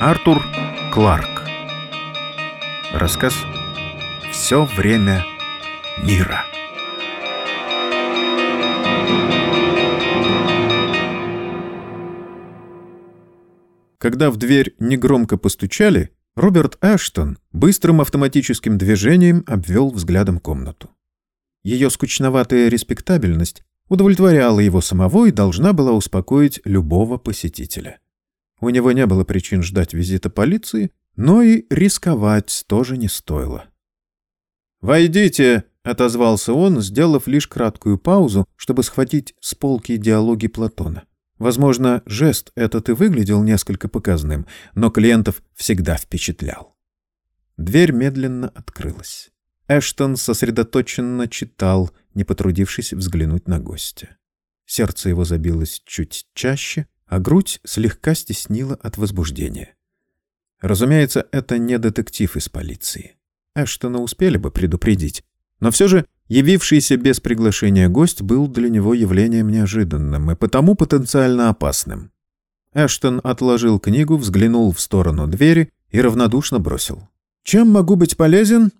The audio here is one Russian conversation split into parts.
Артур Кларк. Рассказ «Все время мира». Когда в дверь негромко постучали, Роберт Эштон быстрым автоматическим движением обвел взглядом комнату. Ее скучноватая респектабельность удовлетворяла его самого и должна была успокоить любого посетителя. У него не было причин ждать визита полиции, но и рисковать тоже не стоило. «Войдите!» — отозвался он, сделав лишь краткую паузу, чтобы схватить с полки диалоги Платона. Возможно, жест этот и выглядел несколько показным, но клиентов всегда впечатлял. Дверь медленно открылась. Эштон сосредоточенно читал, не потрудившись взглянуть на гостя. Сердце его забилось чуть чаще, а грудь слегка стеснила от возбуждения. Разумеется, это не детектив из полиции. Эштона успели бы предупредить. Но все же явившийся без приглашения гость был для него явлением неожиданным и потому потенциально опасным. Эштон отложил книгу, взглянул в сторону двери и равнодушно бросил. «Чем могу быть полезен?»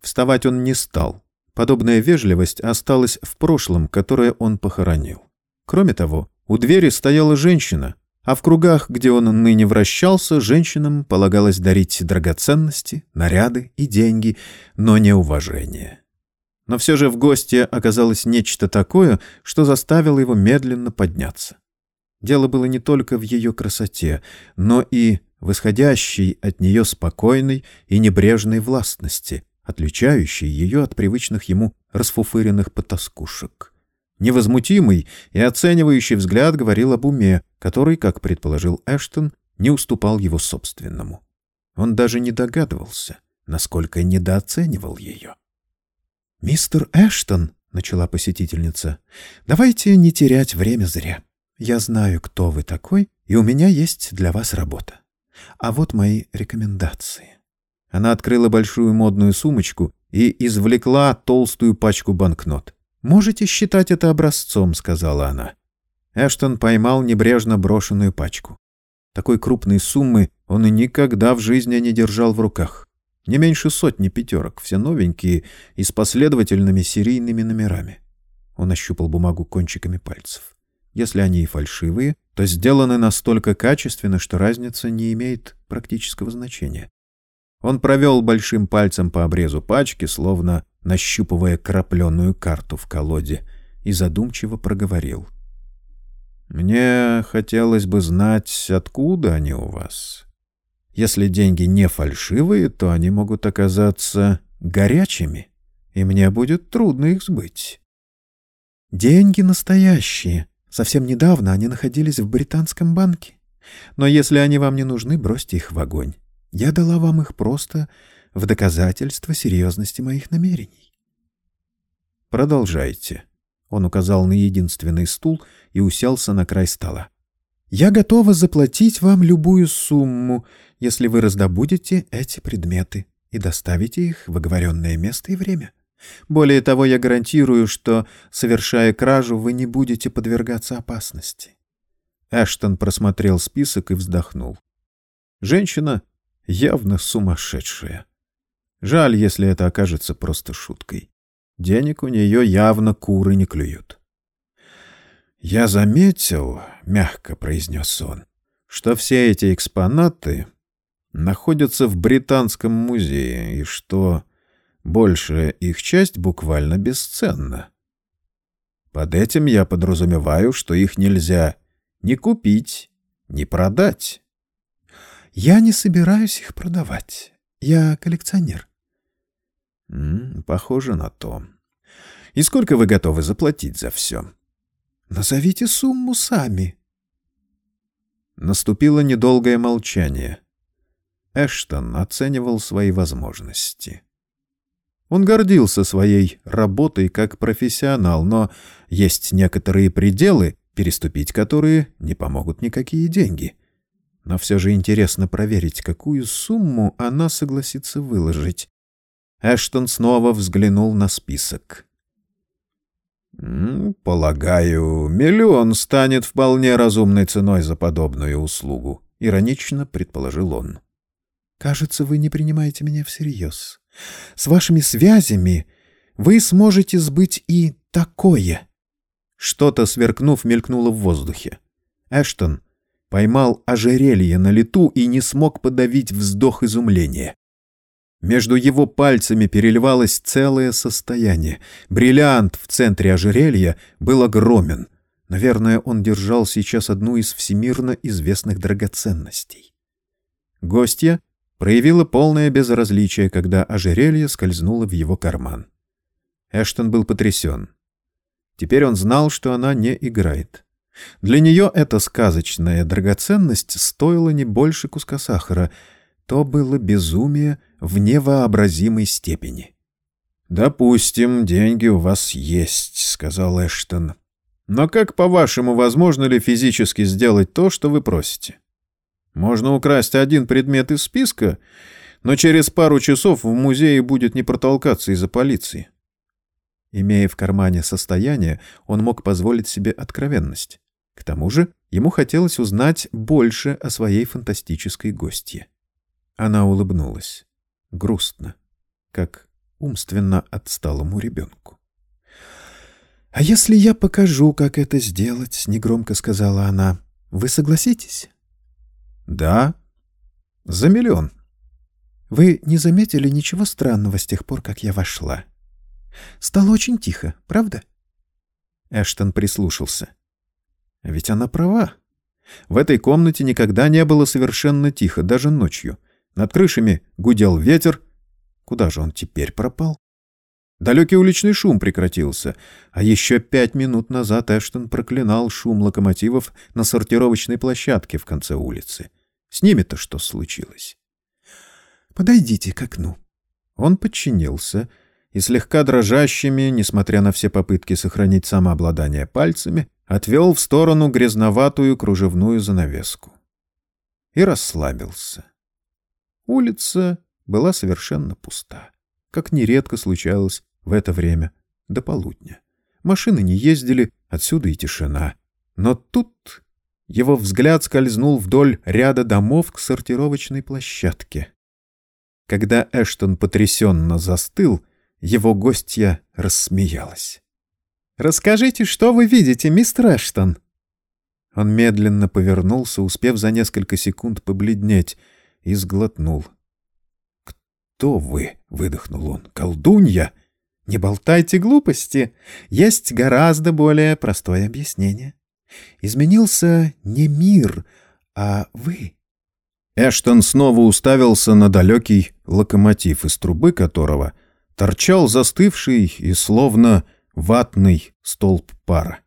Вставать он не стал. Подобная вежливость осталась в прошлом, которое он похоронил. Кроме того, у двери стояла женщина, а в кругах, где он ныне вращался, женщинам полагалось дарить драгоценности, наряды и деньги, но не уважение. Но все же в гости оказалось нечто такое, что заставило его медленно подняться. Дело было не только в ее красоте, но и в исходящей от нее спокойной и небрежной властности, отличающей ее от привычных ему расфуфыренных потаскушек. Невозмутимый и оценивающий взгляд говорил об уме, который, как предположил Эштон, не уступал его собственному. Он даже не догадывался, насколько недооценивал ее. «Мистер Эштон», — начала посетительница, — «давайте не терять время зря. Я знаю, кто вы такой, и у меня есть для вас работа. А вот мои рекомендации». Она открыла большую модную сумочку и извлекла толстую пачку банкнот. «Можете считать это образцом», — сказала она. Эштон поймал небрежно брошенную пачку. Такой крупной суммы он и никогда в жизни не держал в руках. Не меньше сотни пятерок, все новенькие и с последовательными серийными номерами. Он ощупал бумагу кончиками пальцев. Если они и фальшивые, то сделаны настолько качественно, что разница не имеет практического значения. Он провел большим пальцем по обрезу пачки, словно нащупывая крапленую карту в колоде, и задумчиво проговорил. «Мне хотелось бы знать, откуда они у вас. Если деньги не фальшивые, то они могут оказаться горячими, и мне будет трудно их сбыть». «Деньги настоящие. Совсем недавно они находились в британском банке. Но если они вам не нужны, бросьте их в огонь. Я дала вам их просто в доказательство серьезности моих намерений. Продолжайте. Он указал на единственный стул и уселся на край стола. Я готова заплатить вам любую сумму, если вы раздобудете эти предметы и доставите их в оговоренное место и время. Более того, я гарантирую, что, совершая кражу, вы не будете подвергаться опасности. Эштон просмотрел список и вздохнул. Женщина явно сумасшедшая. Жаль, если это окажется просто шуткой. Денег у нее явно куры не клюют. «Я заметил», — мягко произнес он, — «что все эти экспонаты находятся в Британском музее, и что большая их часть буквально бесценна. Под этим я подразумеваю, что их нельзя ни купить, ни продать. Я не собираюсь их продавать. Я коллекционер. М -м, похоже на то. И сколько вы готовы заплатить за все? Назовите сумму сами. Наступило недолгое молчание. Эштон оценивал свои возможности. Он гордился своей работой как профессионал, но есть некоторые пределы, переступить которые не помогут никакие деньги — но все же интересно проверить, какую сумму она согласится выложить. Эштон снова взглянул на список. «Полагаю, миллион станет вполне разумной ценой за подобную услугу», — иронично предположил он. «Кажется, вы не принимаете меня всерьез. С вашими связями вы сможете сбыть и такое». Что-то, сверкнув, мелькнуло в воздухе. Эштон поймал ожерелье на лету и не смог подавить вздох изумления. Между его пальцами переливалось целое состояние. Бриллиант в центре ожерелья был огромен. Наверное, он держал сейчас одну из всемирно известных драгоценностей. Гостья проявила полное безразличие, когда ожерелье скользнуло в его карман. Эштон был потрясен. Теперь он знал, что она не играет. Для нее эта сказочная драгоценность стоила не больше куска сахара. То было безумие в невообразимой степени. «Допустим, деньги у вас есть», — сказал Эштон. «Но как, по-вашему, возможно ли физически сделать то, что вы просите? Можно украсть один предмет из списка, но через пару часов в музее будет не протолкаться из-за полиции». Имея в кармане состояние, он мог позволить себе откровенность. К тому же ему хотелось узнать больше о своей фантастической гостье. Она улыбнулась. Грустно, как умственно отсталому ребенку. «А если я покажу, как это сделать?» — негромко сказала она. «Вы согласитесь?» «Да. За миллион». «Вы не заметили ничего странного с тех пор, как я вошла?» «Стало очень тихо, правда?» Эштон прислушался. Ведь она права. В этой комнате никогда не было совершенно тихо, даже ночью. Над крышами гудел ветер. Куда же он теперь пропал? Далекий уличный шум прекратился, а еще пять минут назад Эштон проклинал шум локомотивов на сортировочной площадке в конце улицы. С ними-то что случилось? «Подойдите к окну». Он подчинился и слегка дрожащими, несмотря на все попытки сохранить самообладание пальцами, отвел в сторону грязноватую кружевную занавеску. И расслабился. Улица была совершенно пуста, как нередко случалось в это время до полудня. Машины не ездили, отсюда и тишина. Но тут его взгляд скользнул вдоль ряда домов к сортировочной площадке. Когда Эштон потрясенно застыл, его гостья рассмеялась. «Расскажите, что вы видите, мистер Эштон?» Он медленно повернулся, успев за несколько секунд побледнеть, и сглотнул. «Кто вы?» — выдохнул он. «Колдунья?» «Не болтайте глупости. Есть гораздо более простое объяснение. Изменился не мир, а вы». Эштон снова уставился на далекий локомотив, из трубы которого торчал застывший и словно ватный столб пара.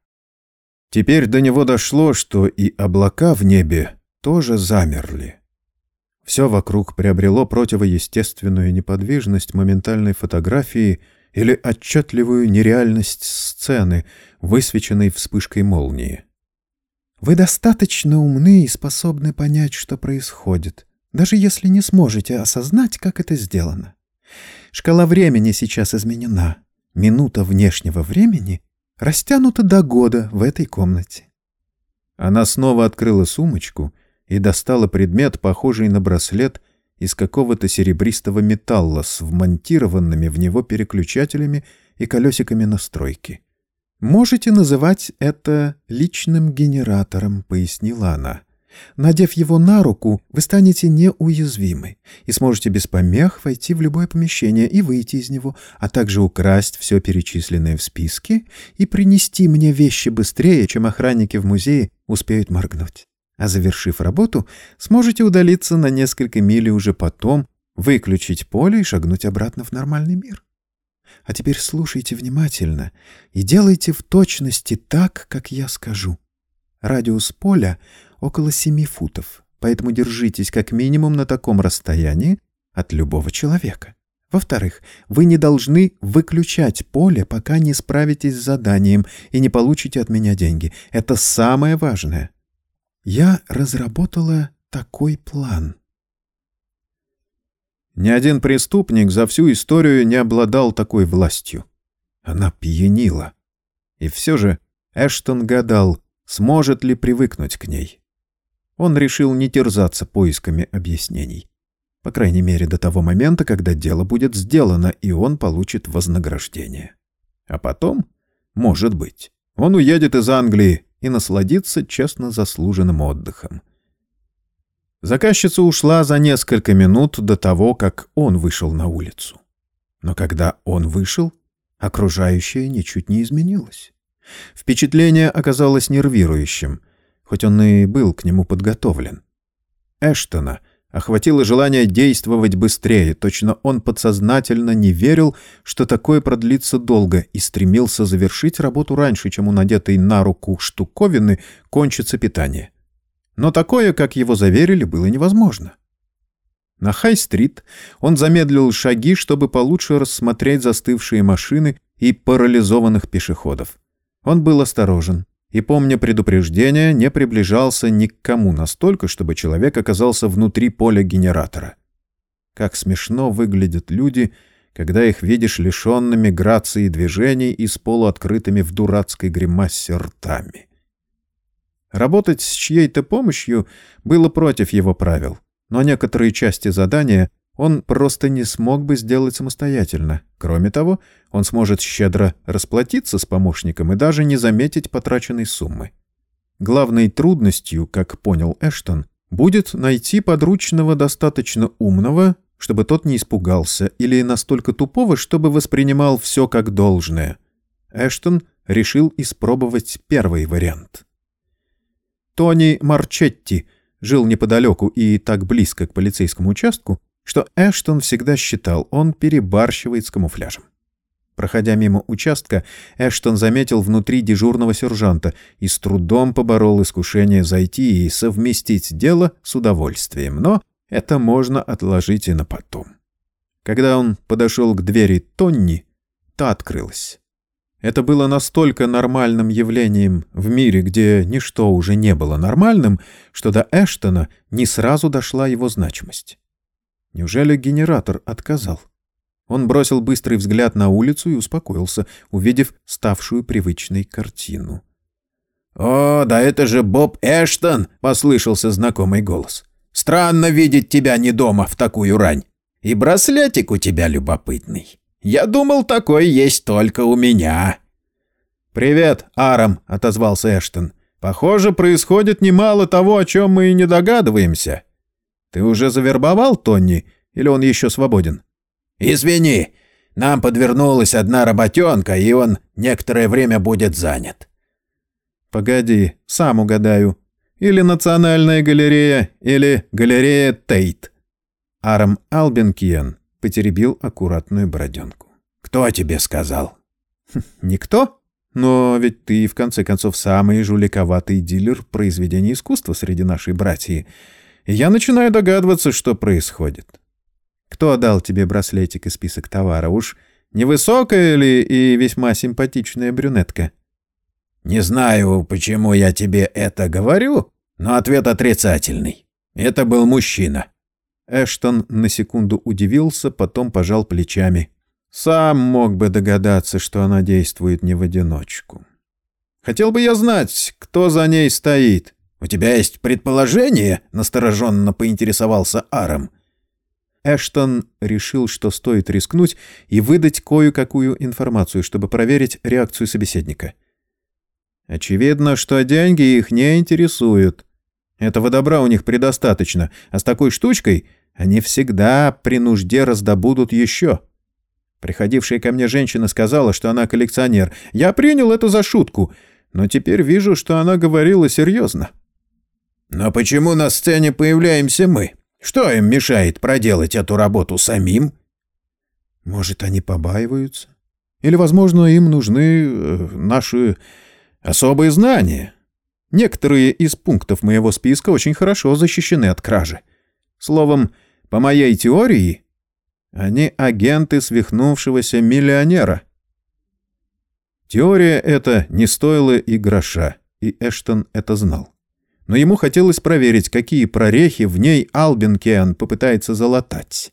Теперь до него дошло, что и облака в небе тоже замерли. Все вокруг приобрело противоестественную неподвижность моментальной фотографии или отчетливую нереальность сцены, высвеченной вспышкой молнии. «Вы достаточно умны и способны понять, что происходит, даже если не сможете осознать, как это сделано. Шкала времени сейчас изменена минута внешнего времени растянута до года в этой комнате. Она снова открыла сумочку и достала предмет, похожий на браслет из какого-то серебристого металла с вмонтированными в него переключателями и колесиками настройки. «Можете называть это личным генератором», — пояснила она. Надев его на руку, вы станете неуязвимы и сможете без помех войти в любое помещение и выйти из него, а также украсть все перечисленное в списке и принести мне вещи быстрее, чем охранники в музее успеют моргнуть. А завершив работу, сможете удалиться на несколько миль уже потом выключить поле и шагнуть обратно в нормальный мир. А теперь слушайте внимательно и делайте в точности так, как я скажу. Радиус поля около семи футов, поэтому держитесь как минимум на таком расстоянии от любого человека. Во-вторых, вы не должны выключать поле, пока не справитесь с заданием и не получите от меня деньги. Это самое важное. Я разработала такой план. Ни один преступник за всю историю не обладал такой властью. Она пьянила. И все же Эштон гадал, сможет ли привыкнуть к ней. Он решил не терзаться поисками объяснений. По крайней мере, до того момента, когда дело будет сделано, и он получит вознаграждение. А потом, может быть, он уедет из Англии и насладится честно заслуженным отдыхом. Заказчица ушла за несколько минут до того, как он вышел на улицу. Но когда он вышел, окружающее ничуть не изменилось. Впечатление оказалось нервирующим, хоть он и был к нему подготовлен. Эштона охватило желание действовать быстрее, точно он подсознательно не верил, что такое продлится долго, и стремился завершить работу раньше, чем у надетой на руку штуковины кончится питание. Но такое, как его заверили, было невозможно. На Хай-стрит он замедлил шаги, чтобы получше рассмотреть застывшие машины и парализованных пешеходов. Он был осторожен и, помня предупреждение, не приближался ни к кому настолько, чтобы человек оказался внутри поля генератора. Как смешно выглядят люди, когда их видишь лишенными грации движений и с полуоткрытыми в дурацкой гримасе ртами. Работать с чьей-то помощью было против его правил, но некоторые части задания он просто не смог бы сделать самостоятельно. Кроме того, он сможет щедро расплатиться с помощником и даже не заметить потраченной суммы. Главной трудностью, как понял Эштон, будет найти подручного достаточно умного, чтобы тот не испугался, или настолько тупого, чтобы воспринимал все как должное. Эштон решил испробовать первый вариант. Тони Марчетти жил неподалеку и так близко к полицейскому участку, что Эштон всегда считал, он перебарщивает с камуфляжем. Проходя мимо участка, Эштон заметил внутри дежурного сержанта и с трудом поборол искушение зайти и совместить дело с удовольствием, но это можно отложить и на потом. Когда он подошел к двери Тонни, та открылась. Это было настолько нормальным явлением в мире, где ничто уже не было нормальным, что до Эштона не сразу дошла его значимость. Неужели генератор отказал? Он бросил быстрый взгляд на улицу и успокоился, увидев ставшую привычной картину. «О, да это же Боб Эштон!» — послышался знакомый голос. «Странно видеть тебя не дома в такую рань. И браслетик у тебя любопытный. Я думал, такой есть только у меня». «Привет, Арам», — отозвался Эштон. «Похоже, происходит немало того, о чем мы и не догадываемся. Ты уже завербовал Тонни, или он еще свободен?» «Извини, нам подвернулась одна работенка, и он некоторое время будет занят». «Погоди, сам угадаю. Или Национальная галерея, или галерея Тейт». Арам Албенкиен потеребил аккуратную бороденку. «Кто тебе сказал?» «Хм, «Никто. Но ведь ты, в конце концов, самый жуликоватый дилер произведений искусства среди нашей братьи я начинаю догадываться, что происходит. Кто дал тебе браслетик и список товара? Уж невысокая ли и весьма симпатичная брюнетка? Не знаю, почему я тебе это говорю, но ответ отрицательный. Это был мужчина. Эштон на секунду удивился, потом пожал плечами. Сам мог бы догадаться, что она действует не в одиночку. Хотел бы я знать, кто за ней стоит. «У тебя есть предположение?» — настороженно поинтересовался Арам. Эштон решил, что стоит рискнуть и выдать кое-какую информацию, чтобы проверить реакцию собеседника. Очевидно, что деньги их не интересуют. Этого добра у них предостаточно, а с такой штучкой они всегда при нужде раздобудут еще. Приходившая ко мне женщина сказала, что она коллекционер. Я принял это за шутку, но теперь вижу, что она говорила серьезно. Но почему на сцене появляемся мы? Что им мешает проделать эту работу самим? Может, они побаиваются? Или, возможно, им нужны э, наши особые знания? Некоторые из пунктов моего списка очень хорошо защищены от кражи. Словом, по моей теории, они агенты свихнувшегося миллионера. Теория эта не стоила и гроша, и Эштон это знал но ему хотелось проверить, какие прорехи в ней Албинкиан попытается залатать.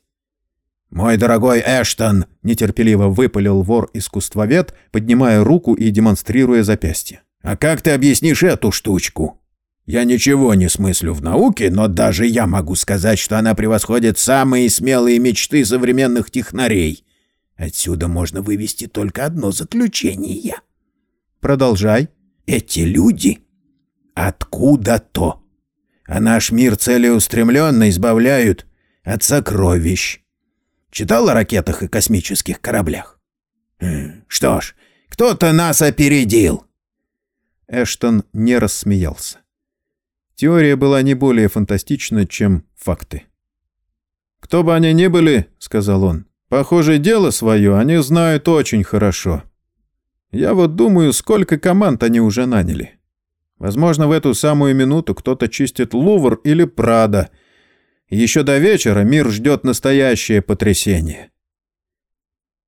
«Мой дорогой Эштон!» — нетерпеливо выпалил вор-искусствовед, поднимая руку и демонстрируя запястье. «А как ты объяснишь эту штучку?» Я ничего не смыслю в науке, но даже я могу сказать, что она превосходит самые смелые мечты современных технарей. Отсюда можно вывести только одно заключение. Продолжай. Эти люди откуда-то, а наш мир целеустремленно избавляют от сокровищ. Читал о ракетах и космических кораблях? Хм, что ж, кто-то нас опередил. Эштон не рассмеялся. Теория была не более фантастична, чем факты. «Кто бы они ни были, — сказал он, — похоже, дело свое они знают очень хорошо. Я вот думаю, сколько команд они уже наняли. Возможно, в эту самую минуту кто-то чистит Лувр или Прада. Еще до вечера мир ждет настоящее потрясение».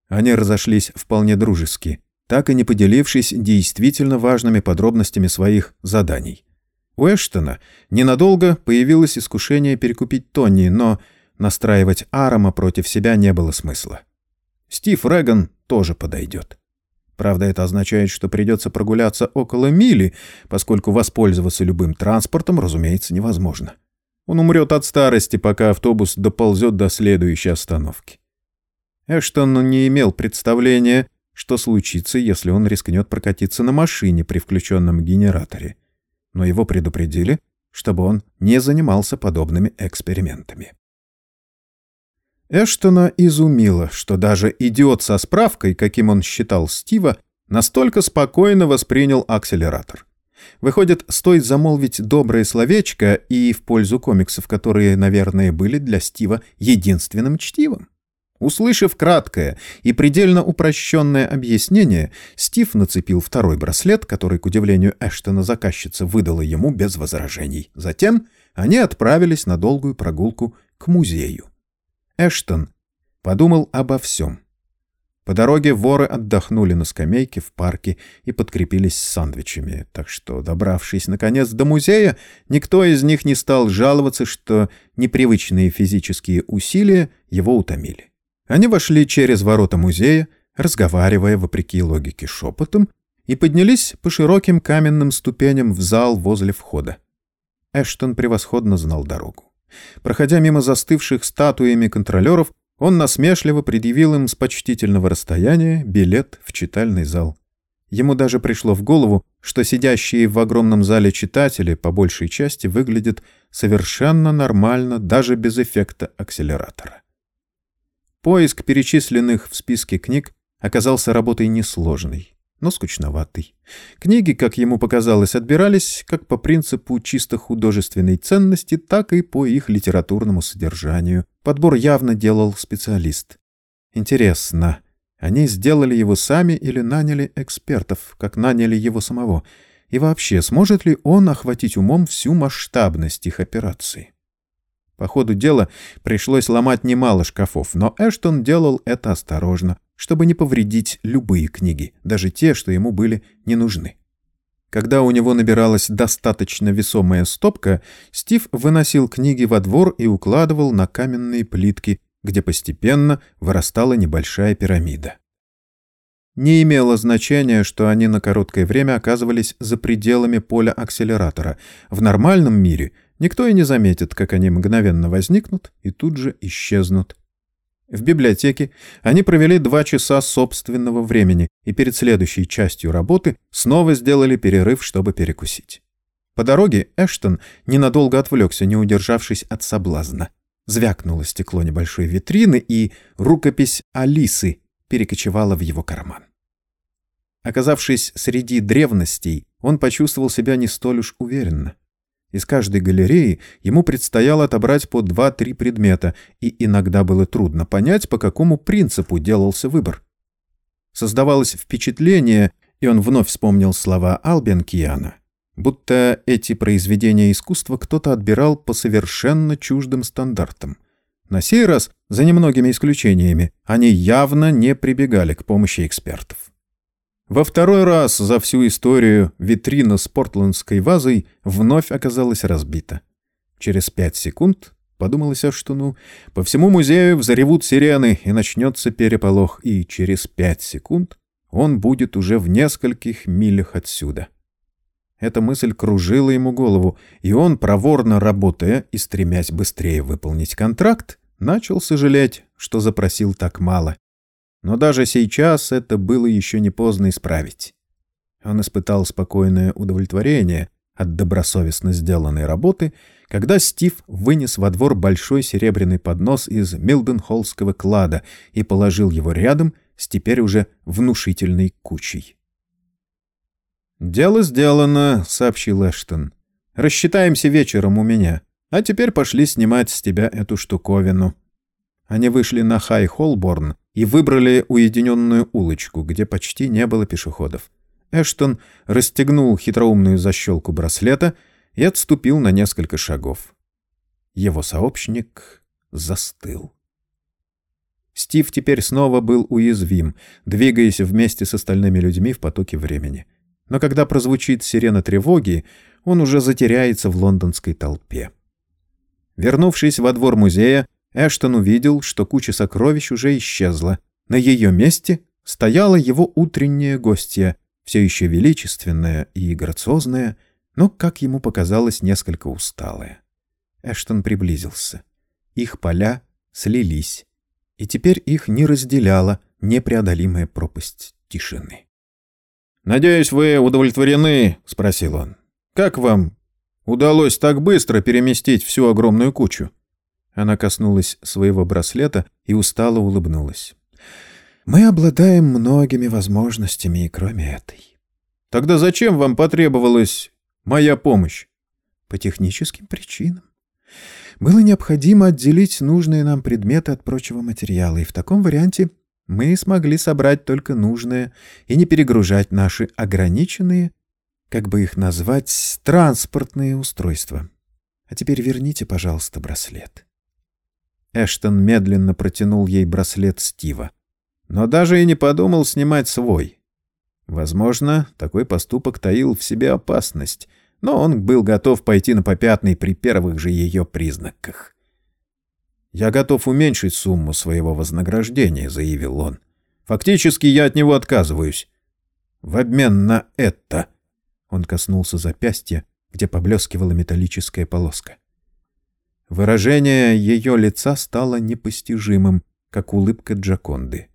Они разошлись вполне дружески, так и не поделившись действительно важными подробностями своих заданий. У Эштона ненадолго появилось искушение перекупить Тони, но настраивать Арама против себя не было смысла. Стив Реган тоже подойдет. Правда, это означает, что придется прогуляться около мили, поскольку воспользоваться любым транспортом, разумеется, невозможно. Он умрет от старости, пока автобус доползет до следующей остановки. Эштон не имел представления, что случится, если он рискнет прокатиться на машине при включенном генераторе но его предупредили, чтобы он не занимался подобными экспериментами. Эштона изумило, что даже идиот со справкой, каким он считал Стива, настолько спокойно воспринял акселератор. Выходит, стоит замолвить доброе словечко и в пользу комиксов, которые, наверное, были для Стива единственным чтивом. Услышав краткое и предельно упрощенное объяснение, Стив нацепил второй браслет, который, к удивлению Эштона, заказчица выдала ему без возражений. Затем они отправились на долгую прогулку к музею. Эштон подумал обо всем. По дороге воры отдохнули на скамейке в парке и подкрепились сандвичами, так что, добравшись наконец до музея, никто из них не стал жаловаться, что непривычные физические усилия его утомили. Они вошли через ворота музея, разговаривая, вопреки логике, шепотом, и поднялись по широким каменным ступеням в зал возле входа. Эштон превосходно знал дорогу. Проходя мимо застывших статуями контролеров, он насмешливо предъявил им с почтительного расстояния билет в читальный зал. Ему даже пришло в голову, что сидящие в огромном зале читатели по большей части выглядят совершенно нормально даже без эффекта акселератора. Поиск перечисленных в списке книг оказался работой несложной, но скучноватой. Книги, как ему показалось, отбирались как по принципу чисто художественной ценности, так и по их литературному содержанию. Подбор явно делал специалист. Интересно, они сделали его сами или наняли экспертов, как наняли его самого? И вообще, сможет ли он охватить умом всю масштабность их операции? По ходу дела пришлось ломать немало шкафов, но Эштон делал это осторожно, чтобы не повредить любые книги, даже те, что ему были не нужны. Когда у него набиралась достаточно весомая стопка, Стив выносил книги во двор и укладывал на каменные плитки, где постепенно вырастала небольшая пирамида. Не имело значения, что они на короткое время оказывались за пределами поля акселератора. В нормальном мире Никто и не заметит, как они мгновенно возникнут и тут же исчезнут. В библиотеке они провели два часа собственного времени и перед следующей частью работы снова сделали перерыв, чтобы перекусить. По дороге Эштон ненадолго отвлекся, не удержавшись от соблазна. Звякнуло стекло небольшой витрины, и рукопись Алисы перекочевала в его карман. Oказавшись среди древностей, он почувствовал себя не столь уж уверенно. Из каждой галереи ему предстояло отобрать по два-три предмета, и иногда было трудно понять, по какому принципу делался выбор. Создавалось впечатление, и он вновь вспомнил слова Албенкиана, будто эти произведения искусства кто-то отбирал по совершенно чуждым стандартам. На сей раз, за немногими исключениями, они явно не прибегали к помощи экспертов. Во второй раз за всю историю витрина с портландской вазой вновь оказалась разбита. Через пять секунд подумалось, что ну, по всему музею взоревут сирены и начнется переполох, и через пять секунд он будет уже в нескольких милях отсюда. Эта мысль кружила ему голову, и он, проворно работая и стремясь быстрее выполнить контракт, начал сожалеть, что запросил так мало. Но даже сейчас это было еще не поздно исправить. Он испытал спокойное удовлетворение от добросовестно сделанной работы, когда Стив вынес во двор большой серебряный поднос из Милденхоллского клада и положил его рядом с теперь уже внушительной кучей. «Дело сделано», — сообщил Эштон. «Рассчитаемся вечером у меня. А теперь пошли снимать с тебя эту штуковину». Они вышли на Хай-Холборн и выбрали уединенную улочку, где почти не было пешеходов. Эштон расстегнул хитроумную защелку браслета и отступил на несколько шагов. Его сообщник застыл. Стив теперь снова был уязвим, двигаясь вместе с остальными людьми в потоке времени — но когда прозвучит сирена тревоги, он уже затеряется в лондонской толпе. Вернувшись во двор музея, Эштон увидел, что куча сокровищ уже исчезла. На ее месте стояла его утренняя гостья, все еще величественная и грациозная, но, как ему показалось, несколько усталая. Эштон приблизился. Их поля слились, и теперь их не разделяла непреодолимая пропасть тишины. «Надеюсь, вы удовлетворены?» — спросил он. «Как вам удалось так быстро переместить всю огромную кучу?» Она коснулась своего браслета и устало улыбнулась. «Мы обладаем многими возможностями и кроме этой». «Тогда зачем вам потребовалась моя помощь?» «По техническим причинам. Было необходимо отделить нужные нам предметы от прочего материала, и в таком варианте мы смогли собрать только нужное и не перегружать наши ограниченные, как бы их назвать, транспортные устройства. А теперь верните, пожалуйста, браслет. Эштон медленно протянул ей браслет Стива, но даже и не подумал снимать свой. Возможно, такой поступок таил в себе опасность, но он был готов пойти на попятный при первых же ее признаках. «Я готов уменьшить сумму своего вознаграждения», — заявил он. «Фактически я от него отказываюсь. В обмен на это...» Он коснулся запястья, где поблескивала металлическая полоска. Выражение ее лица стало непостижимым, как улыбка Джаконды.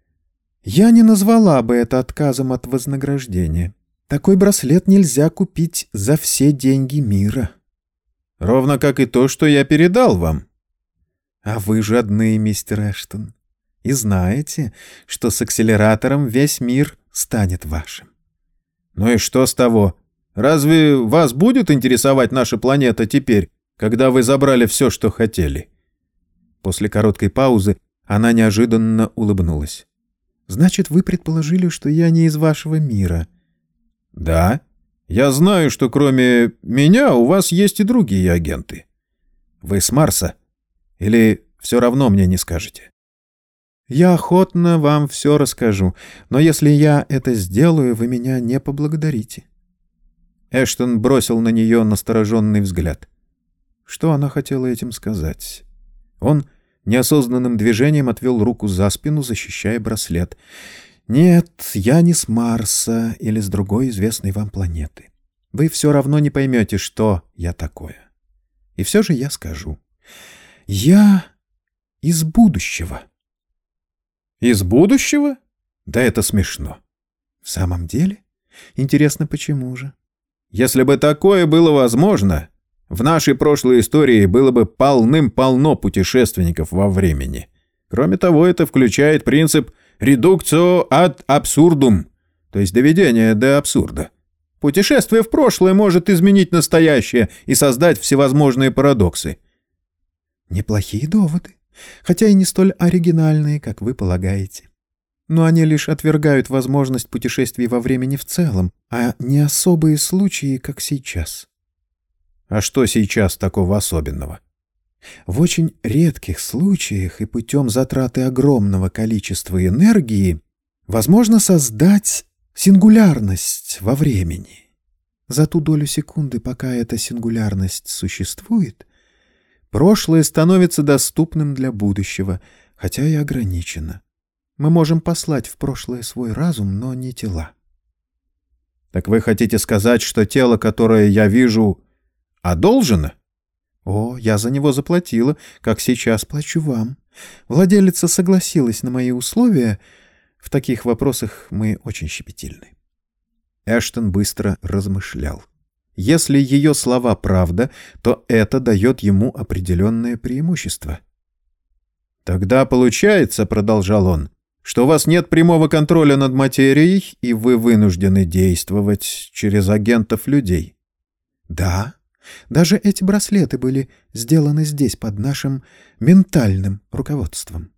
«Я не назвала бы это отказом от вознаграждения. Такой браслет нельзя купить за все деньги мира». «Ровно как и то, что я передал вам», а вы жадны, мистер Эштон, и знаете, что с акселератором весь мир станет вашим. Ну и что с того? Разве вас будет интересовать наша планета теперь, когда вы забрали все, что хотели? После короткой паузы она неожиданно улыбнулась. «Значит, вы предположили, что я не из вашего мира?» «Да. Я знаю, что кроме меня у вас есть и другие агенты. Вы с Марса?» Или все равно мне не скажете? Я охотно вам все расскажу, но если я это сделаю, вы меня не поблагодарите. Эштон бросил на нее настороженный взгляд. Что она хотела этим сказать? Он неосознанным движением отвел руку за спину, защищая браслет. «Нет, я не с Марса или с другой известной вам планеты. Вы все равно не поймете, что я такое. И все же я скажу. Я из будущего. Из будущего? Да это смешно. В самом деле? Интересно, почему же? Если бы такое было возможно, в нашей прошлой истории было бы полным-полно путешественников во времени. Кроме того, это включает принцип «редукцио ad absurdum», то есть доведение до абсурда. Путешествие в прошлое может изменить настоящее и создать всевозможные парадоксы. Неплохие доводы, хотя и не столь оригинальные, как вы полагаете. Но они лишь отвергают возможность путешествий во времени в целом, а не особые случаи, как сейчас. А что сейчас такого особенного? В очень редких случаях и путем затраты огромного количества энергии возможно создать сингулярность во времени. За ту долю секунды, пока эта сингулярность существует, Прошлое становится доступным для будущего, хотя и ограничено. Мы можем послать в прошлое свой разум, но не тела. Так вы хотите сказать, что тело, которое я вижу, одолжено? О, я за него заплатила, как сейчас плачу вам. Владелица согласилась на мои условия. В таких вопросах мы очень щепетильны. Эштон быстро размышлял. Если ее слова правда, то это дает ему определенное преимущество. «Тогда получается, — продолжал он, — что у вас нет прямого контроля над материей, и вы вынуждены действовать через агентов людей». «Да, даже эти браслеты были сделаны здесь под нашим ментальным руководством».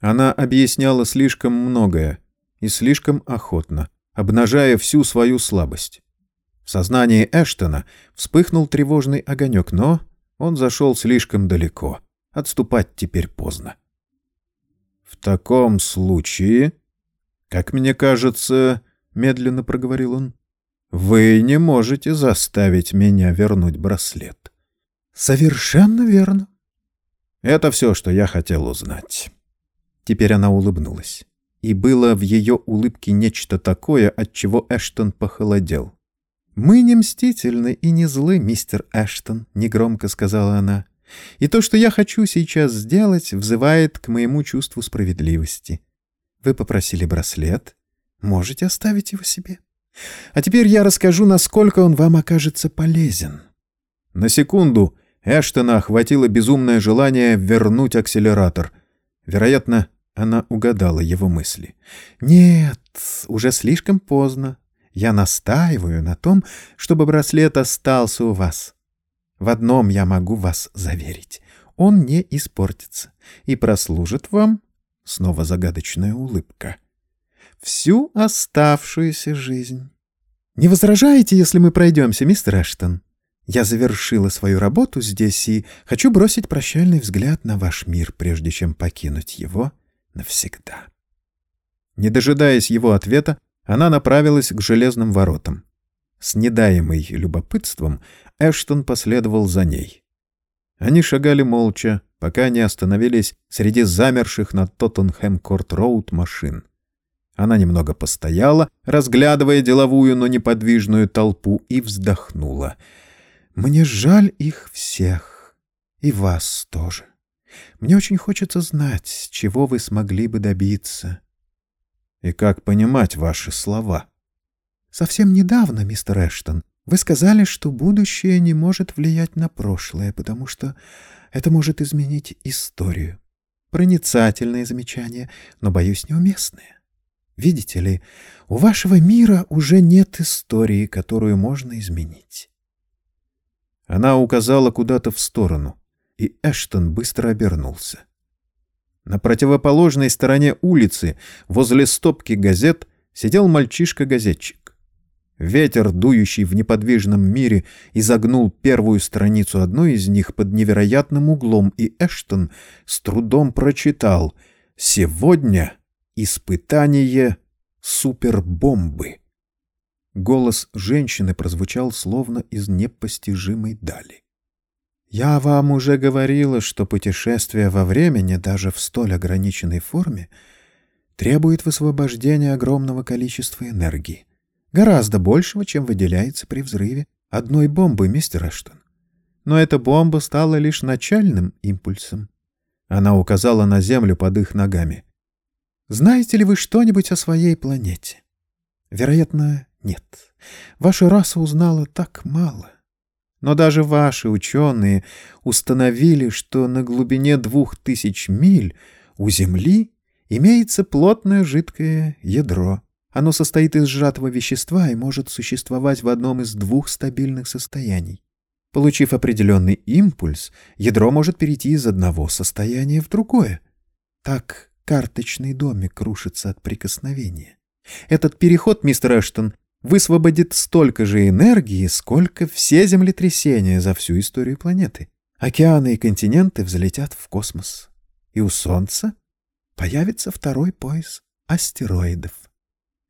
Она объясняла слишком многое и слишком охотно, обнажая всю свою слабость. В сознании Эштона вспыхнул тревожный огонек, но он зашел слишком далеко. Отступать теперь поздно. «В таком случае, как мне кажется, — медленно проговорил он, — вы не можете заставить меня вернуть браслет». «Совершенно верно». Это все, что я хотел узнать. Теперь она улыбнулась. И было в ее улыбке нечто такое, от чего Эштон похолодел. «Мы не мстительны и не злы, мистер Эштон», — негромко сказала она. «И то, что я хочу сейчас сделать, взывает к моему чувству справедливости. Вы попросили браслет. Можете оставить его себе. А теперь я расскажу, насколько он вам окажется полезен». На секунду Эштона охватило безумное желание вернуть акселератор. Вероятно, она угадала его мысли. «Нет, уже слишком поздно. Я настаиваю на том, чтобы браслет остался у вас. В одном я могу вас заверить. Он не испортится и прослужит вам, снова загадочная улыбка, всю оставшуюся жизнь. Не возражаете, если мы пройдемся, мистер Эштон? Я завершила свою работу здесь и хочу бросить прощальный взгляд на ваш мир, прежде чем покинуть его навсегда. Не дожидаясь его ответа, она направилась к железным воротам. С недаемой любопытством Эштон последовал за ней. Они шагали молча, пока не остановились среди замерших на Тоттенхэм-Корт-Роуд машин. Она немного постояла, разглядывая деловую, но неподвижную толпу, и вздохнула. «Мне жаль их всех. И вас тоже. Мне очень хочется знать, чего вы смогли бы добиться и как понимать ваши слова. Совсем недавно, мистер Эштон, вы сказали, что будущее не может влиять на прошлое, потому что это может изменить историю. Проницательное замечание, но, боюсь, неуместное. Видите ли, у вашего мира уже нет истории, которую можно изменить. Она указала куда-то в сторону, и Эштон быстро обернулся. На противоположной стороне улицы, возле стопки газет, сидел мальчишка-газетчик. Ветер, дующий в неподвижном мире, изогнул первую страницу одной из них под невероятным углом, и Эштон с трудом прочитал «Сегодня испытание супербомбы». Голос женщины прозвучал словно из непостижимой дали. Я вам уже говорила, что путешествие во времени, даже в столь ограниченной форме, требует высвобождения огромного количества энергии. Гораздо большего, чем выделяется при взрыве одной бомбы, мистер Эштон. Но эта бомба стала лишь начальным импульсом. Она указала на Землю под их ногами. Знаете ли вы что-нибудь о своей планете? Вероятно, нет. Ваша раса узнала так мало. Но даже ваши ученые установили, что на глубине двух тысяч миль у Земли имеется плотное жидкое ядро. Оно состоит из сжатого вещества и может существовать в одном из двух стабильных состояний. Получив определенный импульс, ядро может перейти из одного состояния в другое. Так карточный домик рушится от прикосновения. Этот переход, мистер Эштон, высвободит столько же энергии, сколько все землетрясения за всю историю планеты. Океаны и континенты взлетят в космос. И у Солнца появится второй пояс астероидов.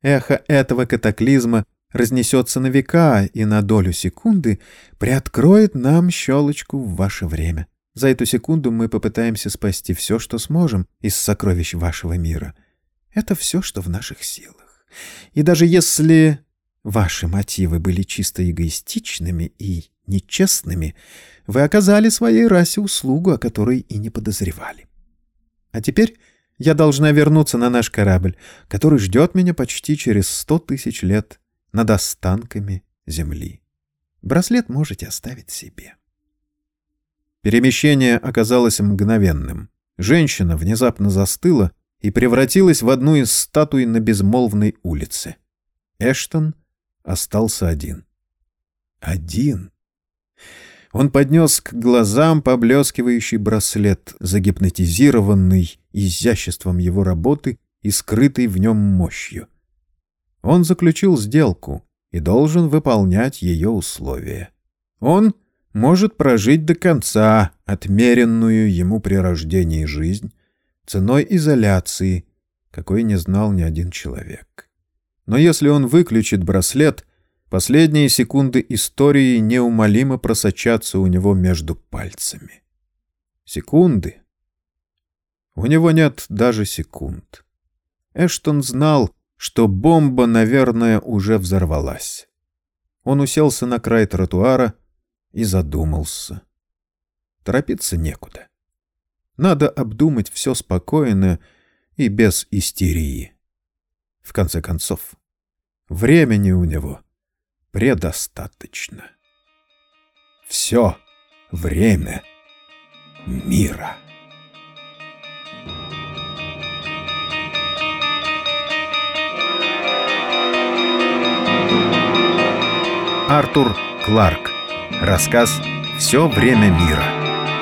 Эхо этого катаклизма разнесется на века и на долю секунды приоткроет нам щелочку в ваше время. За эту секунду мы попытаемся спасти все, что сможем из сокровищ вашего мира. Это все, что в наших силах. И даже если ваши мотивы были чисто эгоистичными и нечестными, вы оказали своей расе услугу, о которой и не подозревали. А теперь я должна вернуться на наш корабль, который ждет меня почти через сто тысяч лет над останками Земли. Браслет можете оставить себе. Перемещение оказалось мгновенным. Женщина внезапно застыла и превратилась в одну из статуй на безмолвной улице. Эштон остался один. Один. Он поднес к глазам поблескивающий браслет, загипнотизированный изяществом его работы и скрытой в нем мощью. Он заключил сделку и должен выполнять ее условия. Он может прожить до конца отмеренную ему при рождении жизнь ценой изоляции, какой не знал ни один человек. Но если он выключит браслет, Последние секунды истории неумолимо просочатся у него между пальцами. Секунды? У него нет даже секунд. Эштон знал, что бомба, наверное, уже взорвалась. Он уселся на край тротуара и задумался. Торопиться некуда. Надо обдумать все спокойно и без истерии. В конце концов, времени у него — предостаточно. Все время мира. Артур Кларк. Рассказ «Все время мира».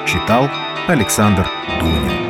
Читал Александр Дунин.